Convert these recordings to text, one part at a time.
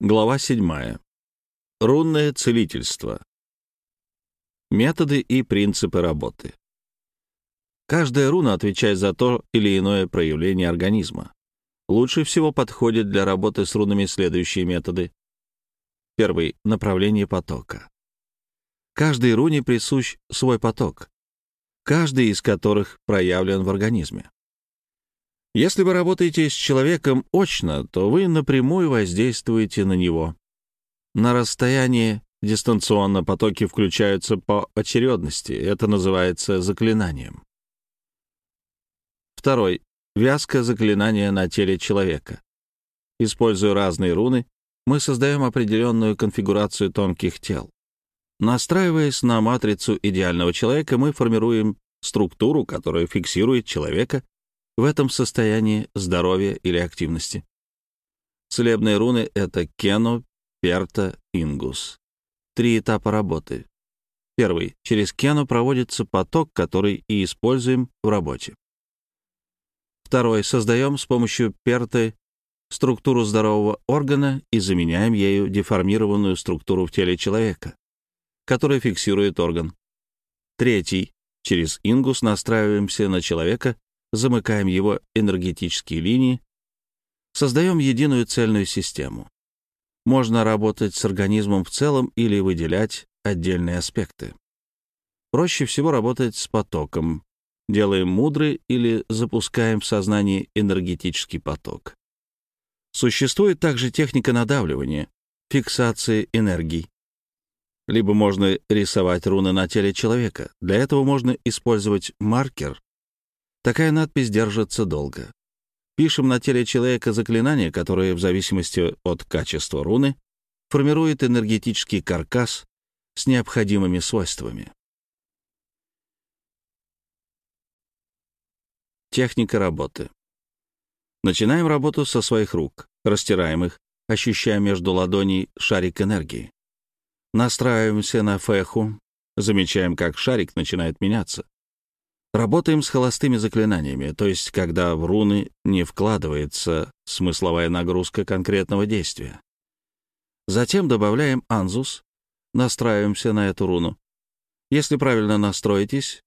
Глава 7. Рунное целительство. Методы и принципы работы. Каждая руна отвечает за то или иное проявление организма. Лучше всего подходит для работы с рунами следующие методы. Первый — направление потока. Каждой руне присущ свой поток, каждый из которых проявлен в организме. Если вы работаете с человеком очно, то вы напрямую воздействуете на него. На расстоянии дистанционно потоки включаются по очередности. Это называется заклинанием. Второй. Вязка заклинания на теле человека. Используя разные руны, мы создаем определенную конфигурацию тонких тел. Настраиваясь на матрицу идеального человека, мы формируем структуру, которая фиксирует человека в этом состоянии здоровья или активности. Целебные руны — это Кену, Перта, Ингус. Три этапа работы. Первый. Через Кену проводится поток, который и используем в работе. Второй. Создаем с помощью Перты структуру здорового органа и заменяем ею деформированную структуру в теле человека, которая фиксирует орган. Третий. Через Ингус настраиваемся на человека замыкаем его энергетические линии, создаем единую цельную систему. Можно работать с организмом в целом или выделять отдельные аспекты. Проще всего работать с потоком. Делаем мудрый или запускаем в сознании энергетический поток. Существует также техника надавливания, фиксации энергий. Либо можно рисовать руны на теле человека. Для этого можно использовать маркер Такая надпись держится долго. Пишем на теле человека заклинание, которое, в зависимости от качества руны, формирует энергетический каркас с необходимыми свойствами. Техника работы. Начинаем работу со своих рук, растираем их, ощущая между ладоней шарик энергии. Настраиваемся на феху, замечаем, как шарик начинает меняться. Работаем с холостыми заклинаниями, то есть когда в руны не вкладывается смысловая нагрузка конкретного действия. Затем добавляем анзус, настраиваемся на эту руну. Если правильно настроитесь,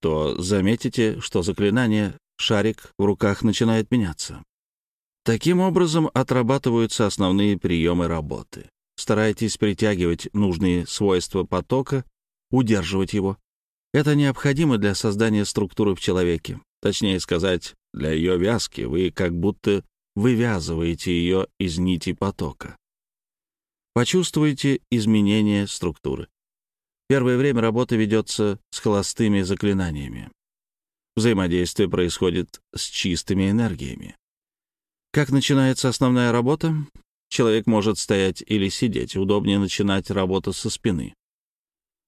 то заметите, что заклинание «шарик» в руках начинает меняться. Таким образом отрабатываются основные приемы работы. Старайтесь притягивать нужные свойства потока, удерживать его, это необходимо для создания структуры в человеке. Точнее сказать, для ее вязки вы как будто вывязываете ее из нити потока. Почувствуйте изменение структуры. Первое время работа ведется с холостыми заклинаниями. Взаимодействие происходит с чистыми энергиями. Как начинается основная работа? Человек может стоять или сидеть. Удобнее начинать работу со спины.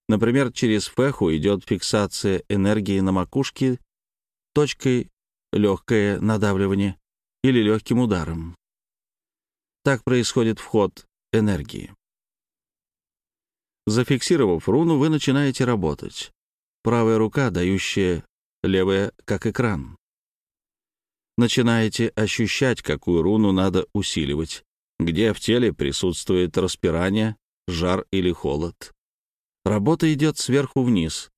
Например, через феху идет фиксация энергии на макушке точкой легкое надавливание или легким ударом. Так происходит вход энергии. Зафиксировав руну, вы начинаете работать. Правая рука, дающая левая, как экран. Начинаете ощущать, какую руну надо усиливать, где в теле присутствует распирание, жар или холод. Работа идет сверху вниз.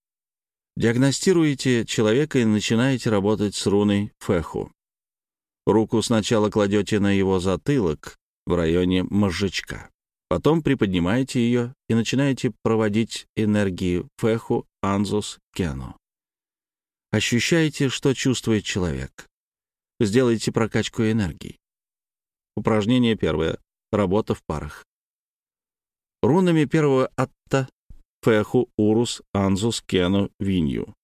Диагностируете человека и начинаете работать с руной феху. Руку сначала кладете на его затылок в районе мозжечка. Потом приподнимаете ее и начинаете проводить энергии феху, анзус, кену. Ощущаете, что чувствует человек. Сделайте прокачку энергии. Упражнение первое. Работа в парах. Рунами первого атта Феху, Урус, Анзус, Кену, Винью.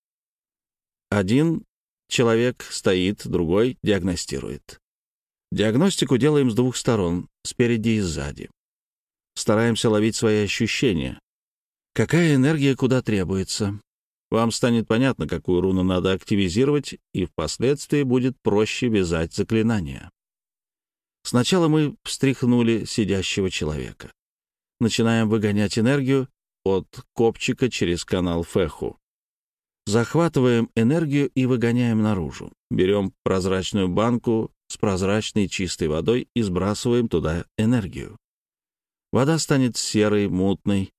Один человек стоит, другой диагностирует. Диагностику делаем с двух сторон, спереди и сзади. Стараемся ловить свои ощущения. Какая энергия куда требуется? Вам станет понятно, какую руну надо активизировать, и впоследствии будет проще вязать заклинания. Сначала мы встряхнули сидящего человека. Начинаем выгонять энергию, от копчика через канал Феху. Захватываем энергию и выгоняем наружу. Берем прозрачную банку с прозрачной чистой водой и сбрасываем туда энергию. Вода станет серой, мутной.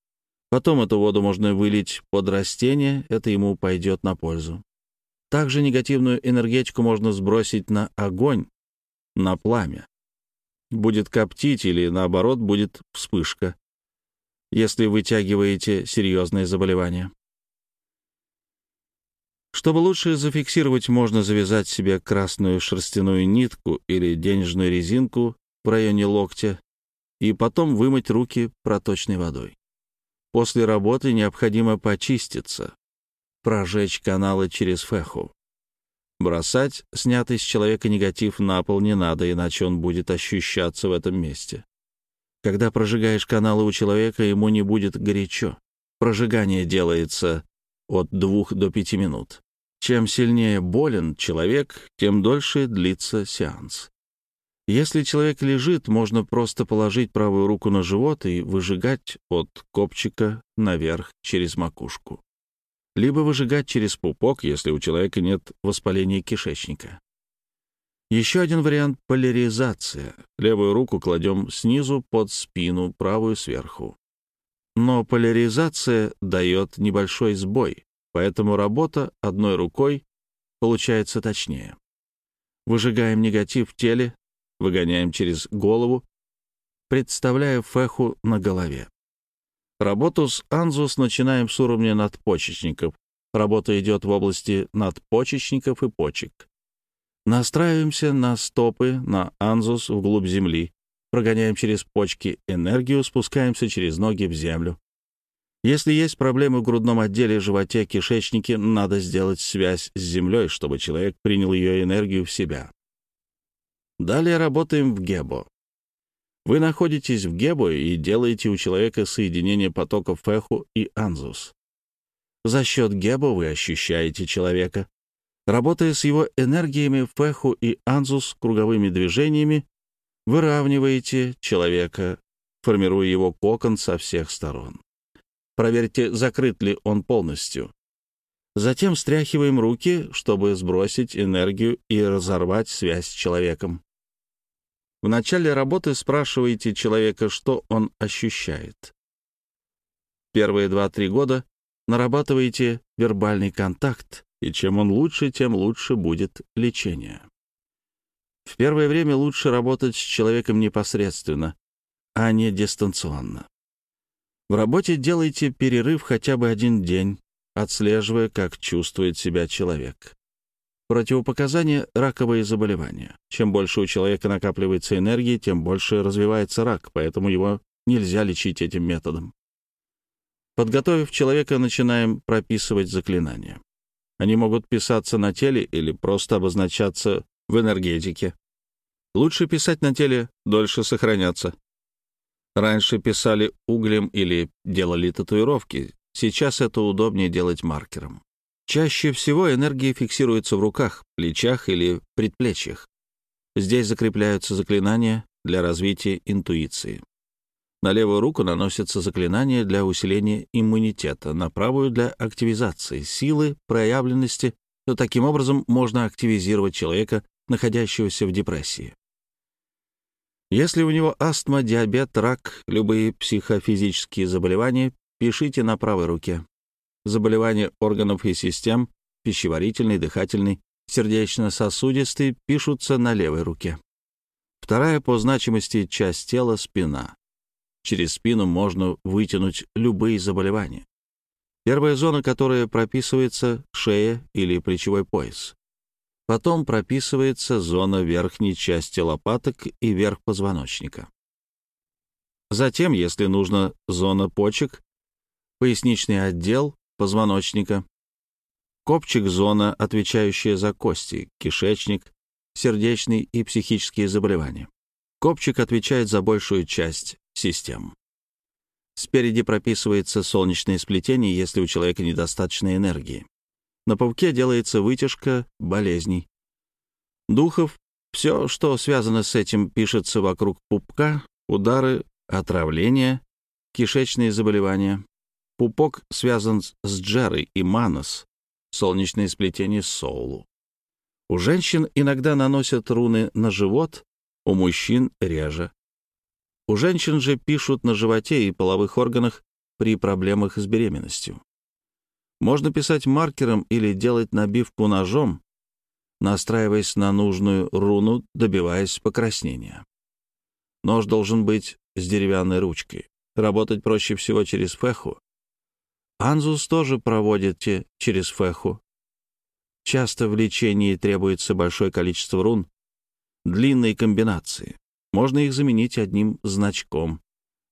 Потом эту воду можно вылить под растение, это ему пойдет на пользу. Также негативную энергетику можно сбросить на огонь, на пламя. Будет коптить или, наоборот, будет вспышка, если вытягиваете серьезные заболевания. Чтобы лучше зафиксировать, можно завязать себе красную шерстяную нитку или денежную резинку в районе локтя и потом вымыть руки проточной водой. После работы необходимо почиститься, прожечь каналы через феху. Бросать снятый с человека негатив на пол не надо, иначе он будет ощущаться в этом месте. Когда прожигаешь каналы у человека, ему не будет горячо. Прожигание делается от двух до пяти минут. Чем сильнее болен человек, тем дольше длится сеанс. Если человек лежит, можно просто положить правую руку на живот и выжигать от копчика наверх через макушку. Либо выжигать через пупок, если у человека нет воспаления кишечника. Еще один вариант — поляризация. Левую руку кладем снизу под спину, правую сверху. Но поляризация дает небольшой сбой, поэтому работа одной рукой получается точнее. Выжигаем негатив в теле, выгоняем через голову, представляя феху на голове. Работу с анзус начинаем с уровня надпочечников. Работа идет в области надпочечников и почек. Настраиваемся на стопы, на анзус вглубь земли. Прогоняем через почки энергию, спускаемся через ноги в землю. Если есть проблемы в грудном отделе, животе, кишечнике, надо сделать связь с землей, чтобы человек принял ее энергию в себя. Далее работаем в гебо. Вы находитесь в гебо и делаете у человека соединение потоков феху и анзус. За счет гебо вы ощущаете человека. Работая с его энергиями феху и анзус круговыми движениями, выравниваете человека, формируя его кокон со всех сторон. Проверьте, закрыт ли он полностью. Затем стряхиваем руки, чтобы сбросить энергию и разорвать связь с человеком. В начале работы спрашиваете человека, что он ощущает. Первые 2-3 года нарабатываете вербальный контакт, и чем он лучше, тем лучше будет лечение. В первое время лучше работать с человеком непосредственно, а не дистанционно. В работе делайте перерыв хотя бы один день, отслеживая, как чувствует себя человек. Противопоказания — раковые заболевания. Чем больше у человека накапливается энергии, тем больше развивается рак, поэтому его нельзя лечить этим методом. Подготовив человека, начинаем прописывать заклинания. Они могут писаться на теле или просто обозначаться в энергетике. Лучше писать на теле, дольше сохраняться. Раньше писали углем или делали татуировки, сейчас это удобнее делать маркером. Чаще всего энергия фиксируется в руках, плечах или предплечьях. Здесь закрепляются заклинания для развития интуиции. На левую руку наносятся заклинания для усиления иммунитета, на правую — для активизации силы, проявленности. Но таким образом можно активизировать человека, находящегося в депрессии. Если у него астма, диабет, рак, любые психофизические заболевания, пишите на правой руке. Заболевания органов и систем, пищеварительный, дыхательный, сердечно-сосудистый, пишутся на левой руке. Вторая по значимости часть тела — спина. Через спину можно вытянуть любые заболевания. Первая зона, которая прописывается — шея или плечевой пояс. Потом прописывается зона верхней части лопаток и верх позвоночника. Затем, если нужно, зона почек, поясничный отдел, позвоночника, копчик — зона, отвечающая за кости, кишечник, сердечные и психические заболевания. Копчик отвечает за большую часть систем. Спереди прописывается солнечное сплетение, если у человека недостаточно энергии. На пауке делается вытяжка болезней. Духов — все, что связано с этим, пишется вокруг пупка, удары, отравления, кишечные заболевания. Пупок связан с джерой и манос, солнечное сплетение соулу. У женщин иногда наносят руны на живот, у мужчин реже. У женщин же пишут на животе и половых органах при проблемах с беременностью. Можно писать маркером или делать набивку ножом, настраиваясь на нужную руну, добиваясь покраснения. Нож должен быть с деревянной ручкой. Работать проще всего через феху. Анзус тоже проводите через феху. Часто в лечении требуется большое количество рун, длинные комбинации. Можно их заменить одним значком,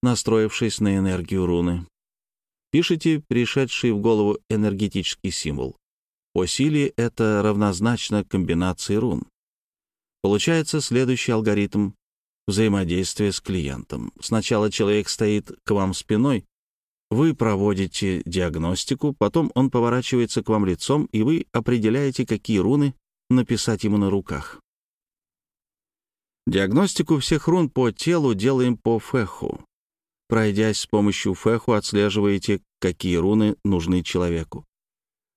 настроившись на энергию руны. Пишите пришедший в голову энергетический символ. По силе это равнозначно комбинации рун. Получается следующий алгоритм взаимодействия с клиентом. Сначала человек стоит к вам спиной, вы проводите диагностику, потом он поворачивается к вам лицом, и вы определяете, какие руны написать ему на руках. Диагностику всех рун по телу делаем по феху. Пройдясь с помощью феху, отслеживаете, какие руны нужны человеку.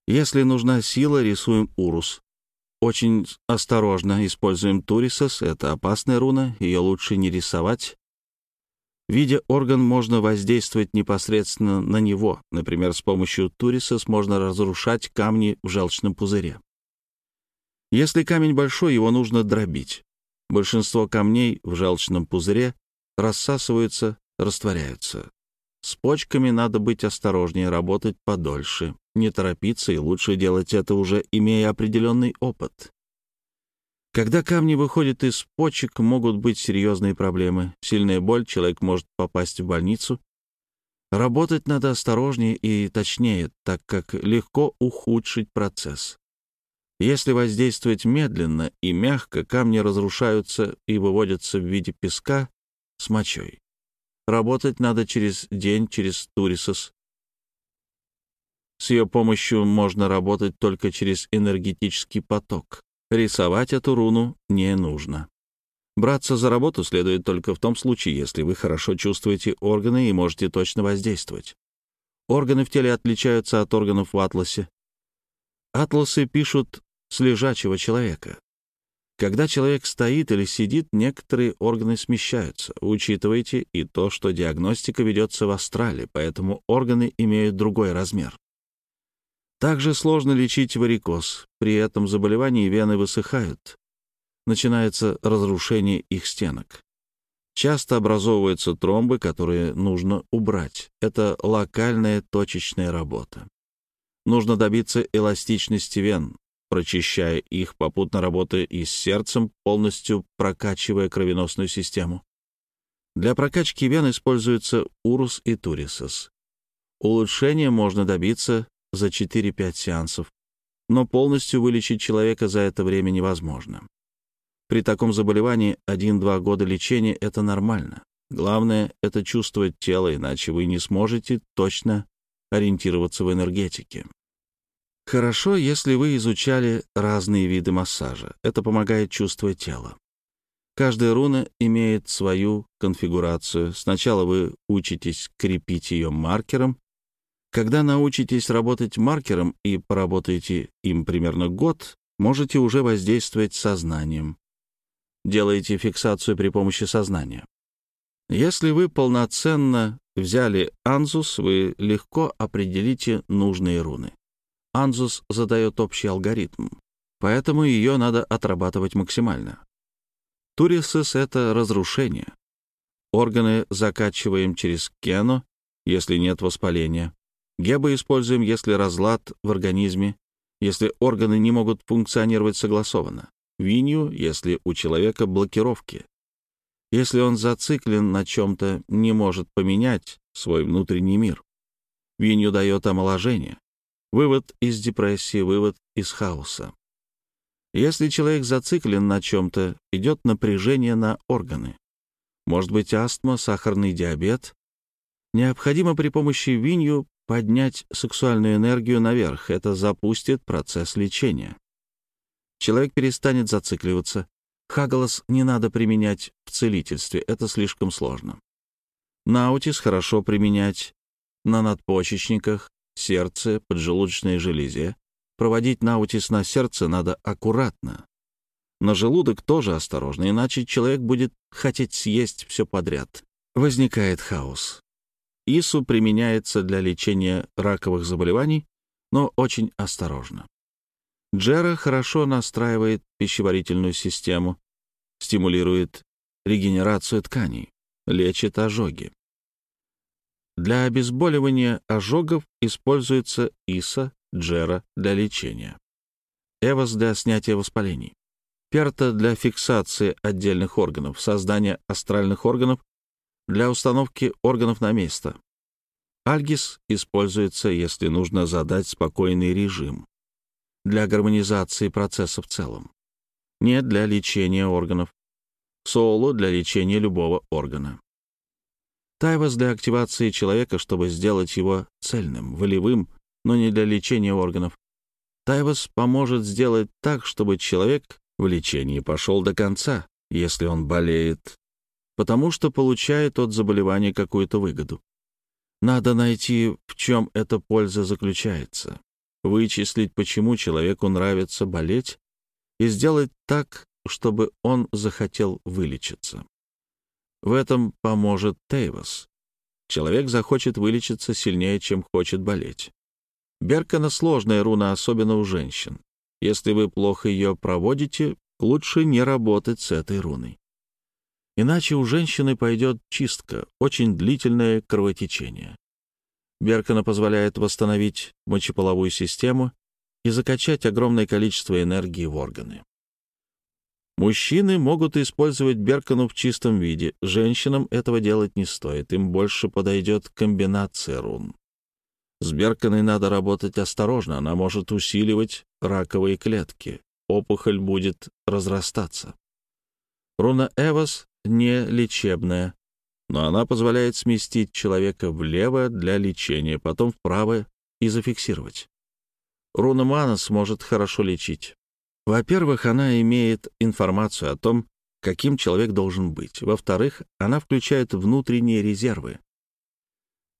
Если нужна сила, рисуем урус. Очень осторожно используем турисос, это опасная руна, ее лучше не рисовать. Видя орган, можно воздействовать непосредственно на него. Например, с помощью турисос можно разрушать камни в желчном пузыре. Если камень большой, его нужно дробить. Большинство камней в желчном пузыре рассасываются, растворяются. С почками надо быть осторожнее, работать подольше, не торопиться и лучше делать это уже имея определенный опыт. Когда камни выходят из почек, могут быть серьезные проблемы. Сильная боль, человек может попасть в больницу. Работать надо осторожнее и точнее, так как легко ухудшить процесс. Если воздействовать медленно и мягко, камни разрушаются и выводятся в виде песка с мочой. Работать надо через день, через турисос. С ее помощью можно работать только через энергетический поток. Рисовать эту руну не нужно. Браться за работу следует только в том случае, если вы хорошо чувствуете органы и можете точно воздействовать. Органы в теле отличаются от органов в атласе. Атласы пишут с лежачего человека. Когда человек стоит или сидит, некоторые органы смещаются. Учитывайте и то, что диагностика ведется в астрале, поэтому органы имеют другой размер. Также сложно лечить варикоз. При этом заболевании вены высыхают. Начинается разрушение их стенок. Часто образовываются тромбы, которые нужно убрать. Это локальная точечная работа. Нужно добиться эластичности вен, прочищая их, попутно работая и с сердцем, полностью прокачивая кровеносную систему. Для прокачки вен используются урус и турисос. Улучшения можно добиться за 4-5 сеансов, но полностью вылечить человека за это время невозможно. При таком заболевании 1-2 года лечения — это нормально. Главное — это чувствовать тело, иначе вы не сможете точно ориентироваться в энергетике. Хорошо, если вы изучали разные виды массажа. Это помогает чувствовать тело. Каждая руна имеет свою конфигурацию. Сначала вы учитесь крепить ее маркером. Когда научитесь работать маркером и поработаете им примерно год, можете уже воздействовать сознанием. Делаете фиксацию при помощи сознания. Если вы полноценно взяли анзус, вы легко определите нужные руны. Анзус задает общий алгоритм, поэтому ее надо отрабатывать максимально. Турисес — это разрушение. Органы закачиваем через кено, если нет воспаления. Гебы используем, если разлад в организме, если органы не могут функционировать согласованно. Винью, если у человека блокировки. Если он зациклен на чем-то, не может поменять свой внутренний мир. Винью дает омоложение. Вывод из депрессии, вывод из хаоса. Если человек зациклен на чем-то, идет напряжение на органы. Может быть астма, сахарный диабет. Необходимо при помощи винью поднять сексуальную энергию наверх. Это запустит процесс лечения. Человек перестанет зацикливаться. Хагалас не надо применять в целительстве, это слишком сложно. Наутис хорошо применять на надпочечниках, сердце, поджелудочной железе. Проводить наутис на сердце надо аккуратно. На желудок тоже осторожно, иначе человек будет хотеть съесть все подряд. возникает хаос. ИСУ применяется для лечения раковых заболеваний, но очень осторожно. Джера хорошо настраивает пищеварительную систему, стимулирует регенерацию тканей, лечит ожоги. Для обезболивания ожогов используется ИСа, Джера для лечения, Эвос для снятия воспалений, Перта для фиксации отдельных органов, создания астральных органов для установки органов на место. Альгис используется, если нужно задать спокойный режим, для гармонизации процесса в целом, не для лечения органов, Соулу для лечения любого органа. Тайвас для активации человека, чтобы сделать его цельным, волевым, но не для лечения органов. Тайвас поможет сделать так, чтобы человек в лечении пошел до конца, если он болеет, потому что получает от заболевания какую-то выгоду. Надо найти, в чем эта польза заключается, вычислить, почему человеку нравится болеть, и сделать так, чтобы он захотел вылечиться. В этом поможет Тейвас. Человек захочет вылечиться сильнее, чем хочет болеть. Беркана — сложная руна, особенно у женщин. Если вы плохо ее проводите, лучше не работать с этой руной. Иначе у женщины пойдет чистка, очень длительное кровотечение. Беркана позволяет восстановить мочеполовую систему и закачать огромное количество энергии в органы. Мужчины могут использовать Беркану в чистом виде, женщинам этого делать не стоит, им больше подойдет комбинация рун. С Берканой надо работать осторожно, она может усиливать раковые клетки, опухоль будет разрастаться. Руна Эвос не лечебная, но она позволяет сместить человека влево для лечения, потом вправо и зафиксировать. Руна Манас может хорошо лечить. Во-первых, она имеет информацию о том, каким человек должен быть. Во-вторых, она включает внутренние резервы.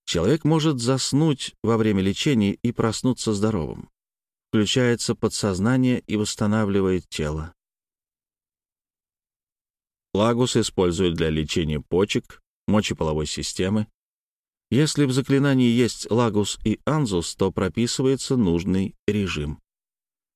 Человек может заснуть во время лечения и проснуться здоровым. Включается подсознание и восстанавливает тело. Лагус используют для лечения почек, мочеполовой системы. Если в заклинании есть лагус и анзус, то прописывается нужный режим.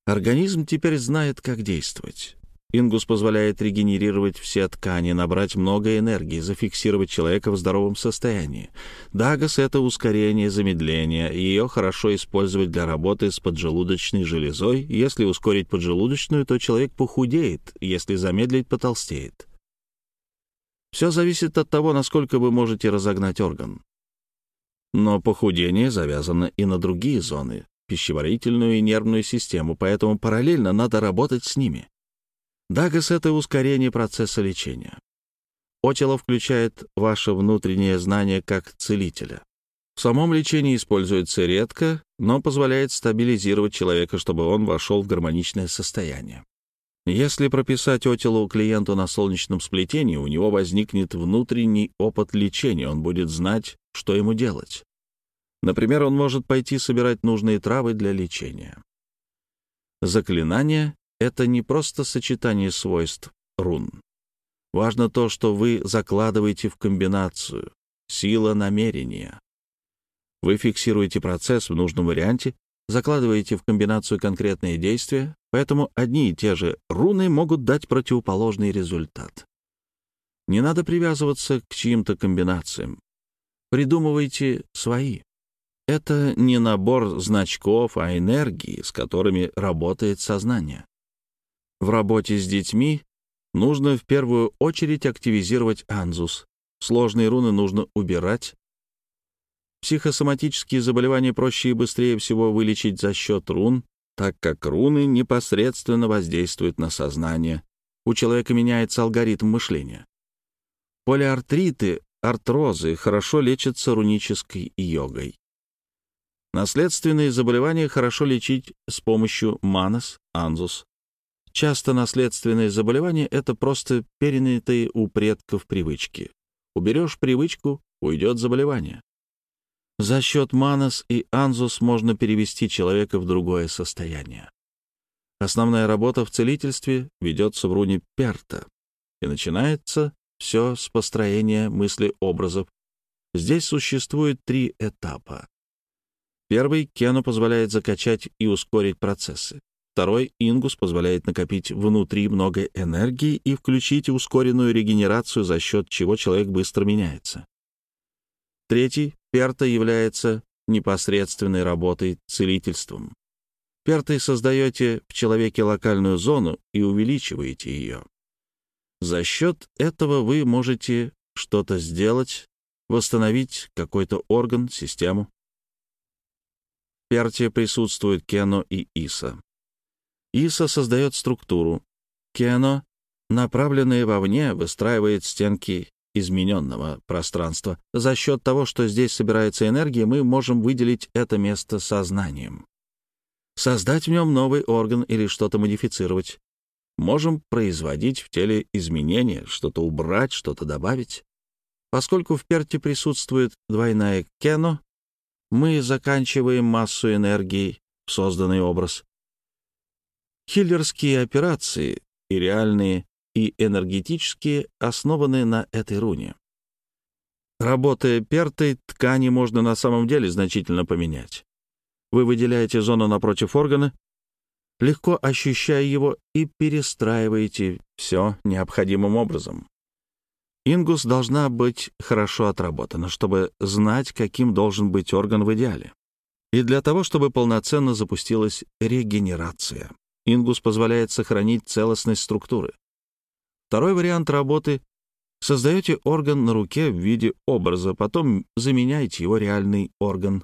Организм теперь знает, как действовать. Ингус позволяет регенерировать все ткани, набрать много энергии, зафиксировать человека в здоровом состоянии. Дагас — это ускорение замедления, и ее хорошо использовать для работы с поджелудочной железой. Если ускорить поджелудочную, то человек похудеет, если замедлить — потолстеет. Все зависит от того, насколько вы можете разогнать орган. Но похудение завязано и на другие зоны, пищеварительную и нервную систему, поэтому параллельно надо работать с ними. Дагас — это ускорение процесса лечения. Отело включает ваше внутреннее знание как целителя. В самом лечении используется редко, но позволяет стабилизировать человека, чтобы он вошел в гармоничное состояние. Если прописать отелу клиенту на солнечном сплетении, у него возникнет внутренний опыт лечения, он будет знать, что ему делать. Например, он может пойти собирать нужные травы для лечения. Заклинание — это не просто сочетание свойств рун. Важно то, что вы закладываете в комбинацию, сила намерения. Вы фиксируете процесс в нужном варианте, закладываете в комбинацию конкретные действия, поэтому одни и те же руны могут дать противоположный результат. Не надо привязываться к чьим-то комбинациям. Придумывайте свои. Это не набор значков, а энергии, с которыми работает сознание. В работе с детьми нужно в первую очередь активизировать анзус. Сложные руны нужно убирать. Психосоматические заболевания проще и быстрее всего вылечить за счет рун, так как руны непосредственно воздействуют на сознание. У человека меняется алгоритм мышления. Полиартриты, артрозы хорошо лечатся рунической йогой. Наследственные заболевания хорошо лечить с помощью манас, анзус. Часто наследственные заболевания — это просто перенятые у предков привычки. Уберешь привычку — уйдет заболевание. За счет манас и анзус можно перевести человека в другое состояние. Основная работа в целительстве ведется в руне Перта и начинается все с построения мысли-образов. Здесь существует три этапа. Первый — Кену позволяет закачать и ускорить процессы. Второй — Ингус позволяет накопить внутри много энергии и включить ускоренную регенерацию, за счет чего человек быстро меняется. Третий — Перта является непосредственной работой целительством. Пертой создаете в человеке локальную зону и увеличиваете ее. За счет этого вы можете что-то сделать, восстановить какой-то орган, систему. Перте присутствуют Кено и Иса. Иса создает структуру. Кено, направленные вовне, выстраивает стенки измененного пространства. За счет того, что здесь собирается энергия, мы можем выделить это место сознанием. Создать в нем новый орган или что-то модифицировать. Можем производить в теле изменения, что-то убрать, что-то добавить. Поскольку в перте присутствует двойная кено, мы заканчиваем массу энергии в созданный образ. Хиллерские операции и реальные, и энергетические основаны на этой руне. Работая пертой, ткани можно на самом деле значительно поменять. Вы выделяете зону напротив органа, легко ощущая его, и перестраиваете все необходимым образом. Ингус должна быть хорошо отработана, чтобы знать, каким должен быть орган в идеале. И для того, чтобы полноценно запустилась регенерация. Ингус позволяет сохранить целостность структуры. Второй вариант работы — создаете орган на руке в виде образа, потом заменяете его реальный орган.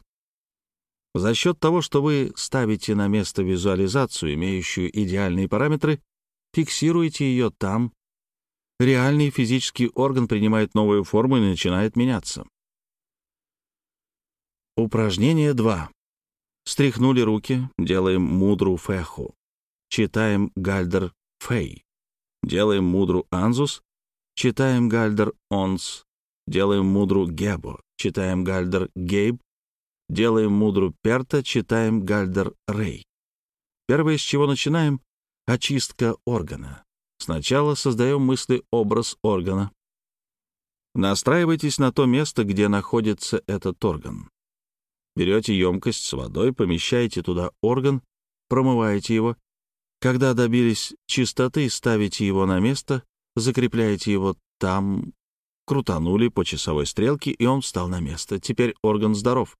За счет того, что вы ставите на место визуализацию, имеющую идеальные параметры, фиксируете ее там, реальный физический орган принимает новую форму и начинает меняться. Упражнение 2. Стряхнули руки, делаем мудру феху. Читаем Гальдер Фей. Делаем мудру Анзус. Читаем Гальдер Онс. Делаем мудру Гебо. Читаем Гальдер Гейб. Делаем мудру Перта. Читаем Гальдер Рей. Первое, с чего начинаем — очистка органа. Сначала создаем мысли-образ органа. Настраивайтесь на то место, где находится этот орган. Берете емкость с водой, помещаете туда орган, промываете его когда добились чистоты, ставите его на место, закрепляете его там, крутанули по часовой стрелке, и он встал на место. Теперь орган здоров.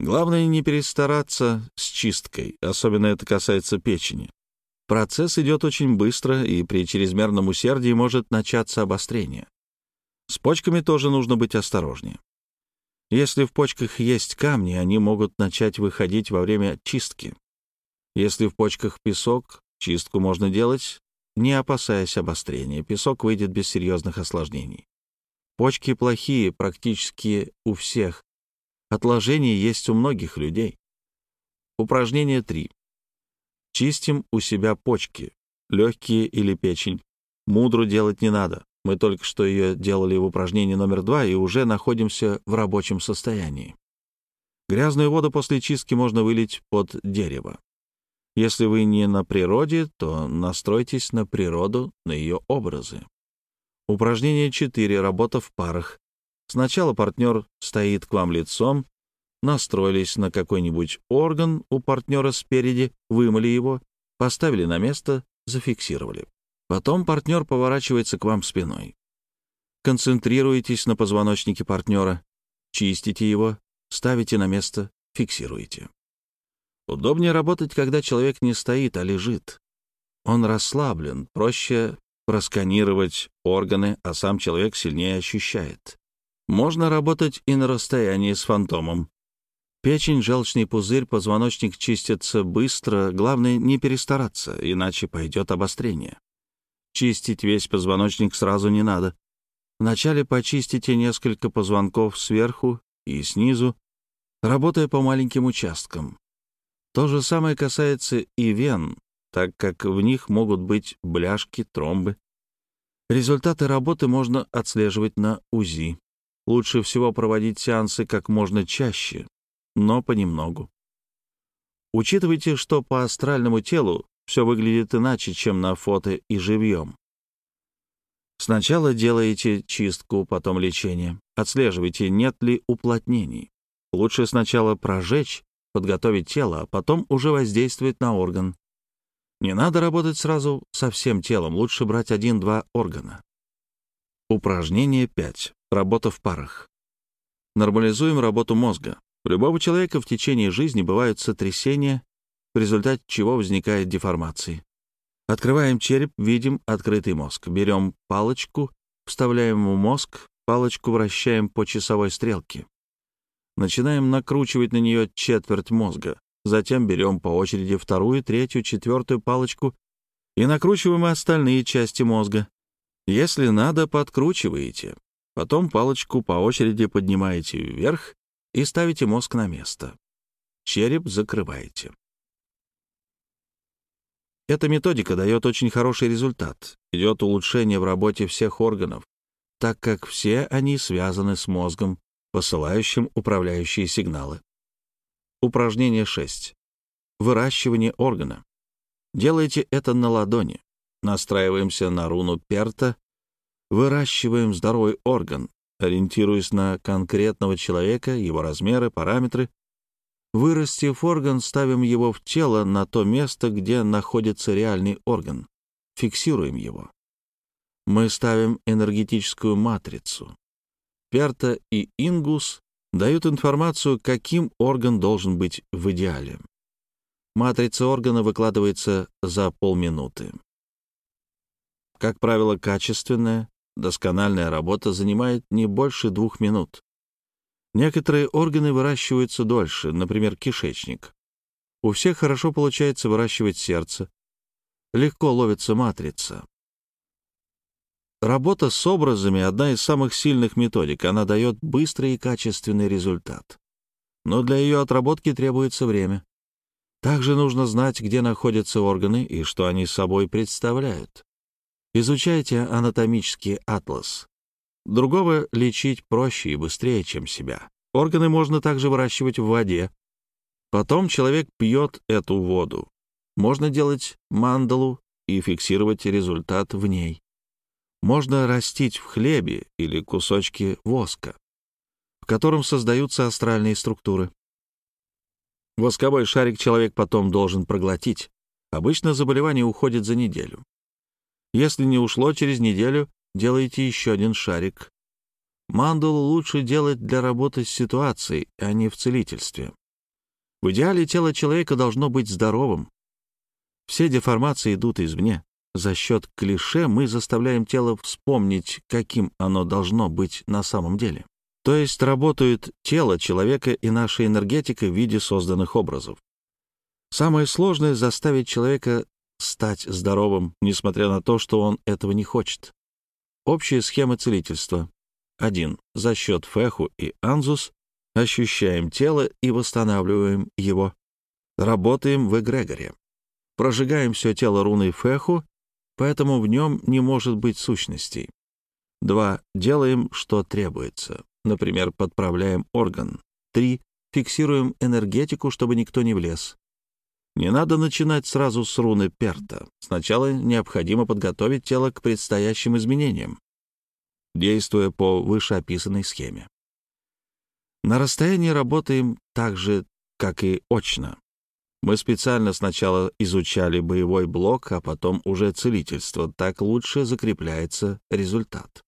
Главное не перестараться с чисткой, особенно это касается печени. Процесс идет очень быстро, и при чрезмерном усердии может начаться обострение. С почками тоже нужно быть осторожнее. Если в почках есть камни, они могут начать выходить во время чистки. Если в почках песок, чистку можно делать, не опасаясь обострения. Песок выйдет без серьезных осложнений. Почки плохие практически у всех. Отложения есть у многих людей. Упражнение 3. Чистим у себя почки, легкие или печень. Мудру делать не надо. Мы только что ее делали в упражнении номер 2 и уже находимся в рабочем состоянии. Грязную воду после чистки можно вылить под дерево. Если вы не на природе, то настройтесь на природу, на ее образы. Упражнение 4. Работа в парах. Сначала партнер стоит к вам лицом, настроились на какой-нибудь орган у партнера спереди, вымыли его, поставили на место, зафиксировали. Потом партнер поворачивается к вам спиной. Концентрируйтесь на позвоночнике партнера, чистите его, ставите на место, фиксируете. Удобнее работать, когда человек не стоит, а лежит. Он расслаблен, проще просканировать органы, а сам человек сильнее ощущает. Можно работать и на расстоянии с фантомом. Печень, желчный пузырь, позвоночник чистятся быстро, главное не перестараться, иначе пойдет обострение. Чистить весь позвоночник сразу не надо. Вначале почистите несколько позвонков сверху и снизу, работая по маленьким участкам. То же самое касается и вен, так как в них могут быть бляшки, тромбы. Результаты работы можно отслеживать на УЗИ. Лучше всего проводить сеансы как можно чаще, но понемногу. Учитывайте, что по астральному телу все выглядит иначе, чем на фото и живьем. Сначала делаете чистку, потом лечение. Отслеживайте, нет ли уплотнений. Лучше сначала прожечь, подготовить тело, а потом уже воздействовать на орган. Не надо работать сразу со всем телом, лучше брать один-два органа. Упражнение 5. Работа в парах. Нормализуем работу мозга. У любого человека в течение жизни бывают сотрясения, в результате чего возникает деформации. Открываем череп, видим открытый мозг. Берем палочку, вставляем в мозг, палочку вращаем по часовой стрелке. Начинаем накручивать на нее четверть мозга. Затем берем по очереди вторую, третью, четвертую палочку и накручиваем остальные части мозга. Если надо, подкручиваете. Потом палочку по очереди поднимаете вверх и ставите мозг на место. Череп закрываете. Эта методика дает очень хороший результат. Идет улучшение в работе всех органов, так как все они связаны с мозгом, посылающим управляющие сигналы. Упражнение 6. Выращивание органа. Делайте это на ладони. Настраиваемся на руну перта, выращиваем здоровый орган, ориентируясь на конкретного человека, его размеры, параметры, Вырастив орган, ставим его в тело на то место, где находится реальный орган. Фиксируем его. Мы ставим энергетическую матрицу. Перта и Ингус дают информацию, каким орган должен быть в идеале. Матрица органа выкладывается за полминуты. Как правило, качественная, доскональная работа занимает не больше двух минут. Некоторые органы выращиваются дольше, например, кишечник. У всех хорошо получается выращивать сердце. Легко ловится матрица. Работа с образами — одна из самых сильных методик. Она дает быстрый и качественный результат. Но для ее отработки требуется время. Также нужно знать, где находятся органы и что они собой представляют. Изучайте анатомический атлас. Другого лечить проще и быстрее, чем себя. Органы можно также выращивать в воде. Потом человек пьет эту воду. Можно делать мандалу и фиксировать результат в ней. Можно растить в хлебе или кусочки воска, в котором создаются астральные структуры. Восковой шарик человек потом должен проглотить. Обычно заболевание уходит за неделю. Если не ушло через неделю, делайте еще один шарик. Мандалу лучше делать для работы с ситуацией, а не в целительстве. В идеале тело человека должно быть здоровым. Все деформации идут извне. За счет клише мы заставляем тело вспомнить, каким оно должно быть на самом деле. То есть работают тело человека и наша энергетика в виде созданных образов. Самое сложное — заставить человека стать здоровым, несмотря на то, что он этого не хочет. Общая схема целительства. 1. За счет феху и анзус ощущаем тело и восстанавливаем его. Работаем в эгрегоре. Прожигаем все тело руной феху, поэтому в нем не может быть сущностей. 2. Делаем, что требуется. Например, подправляем орган. 3. Фиксируем энергетику, чтобы никто не влез. Не надо начинать сразу с руны Перта. Сначала необходимо подготовить тело к предстоящим изменениям, действуя по вышеописанной схеме. На расстоянии работаем так же, как и очно. Мы специально сначала изучали боевой блок, а потом уже целительство. Так лучше закрепляется результат.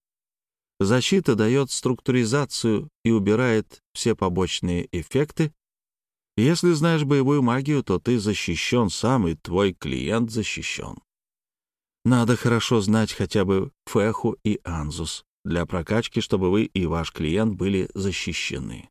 Защита дает структуризацию и убирает все побочные эффекты, если знаешь боевую магию, то ты защищен сам, и твой клиент защищен. Надо хорошо знать хотя бы Феху и Анзус для прокачки, чтобы вы и ваш клиент были защищены.